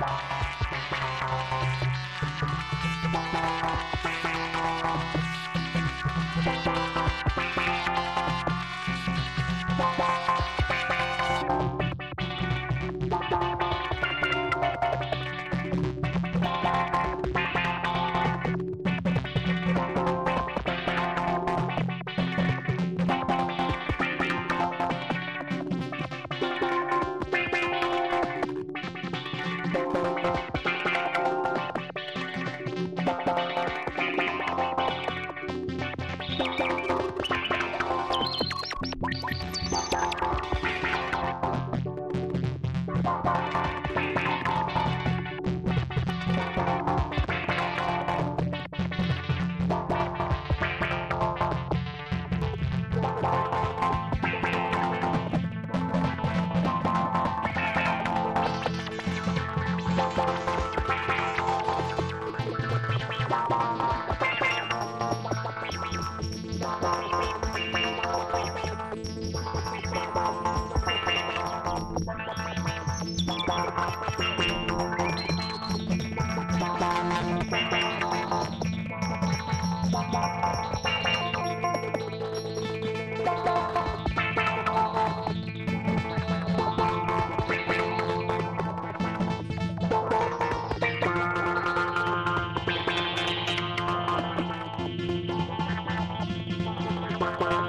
Bye. Bye. Bye.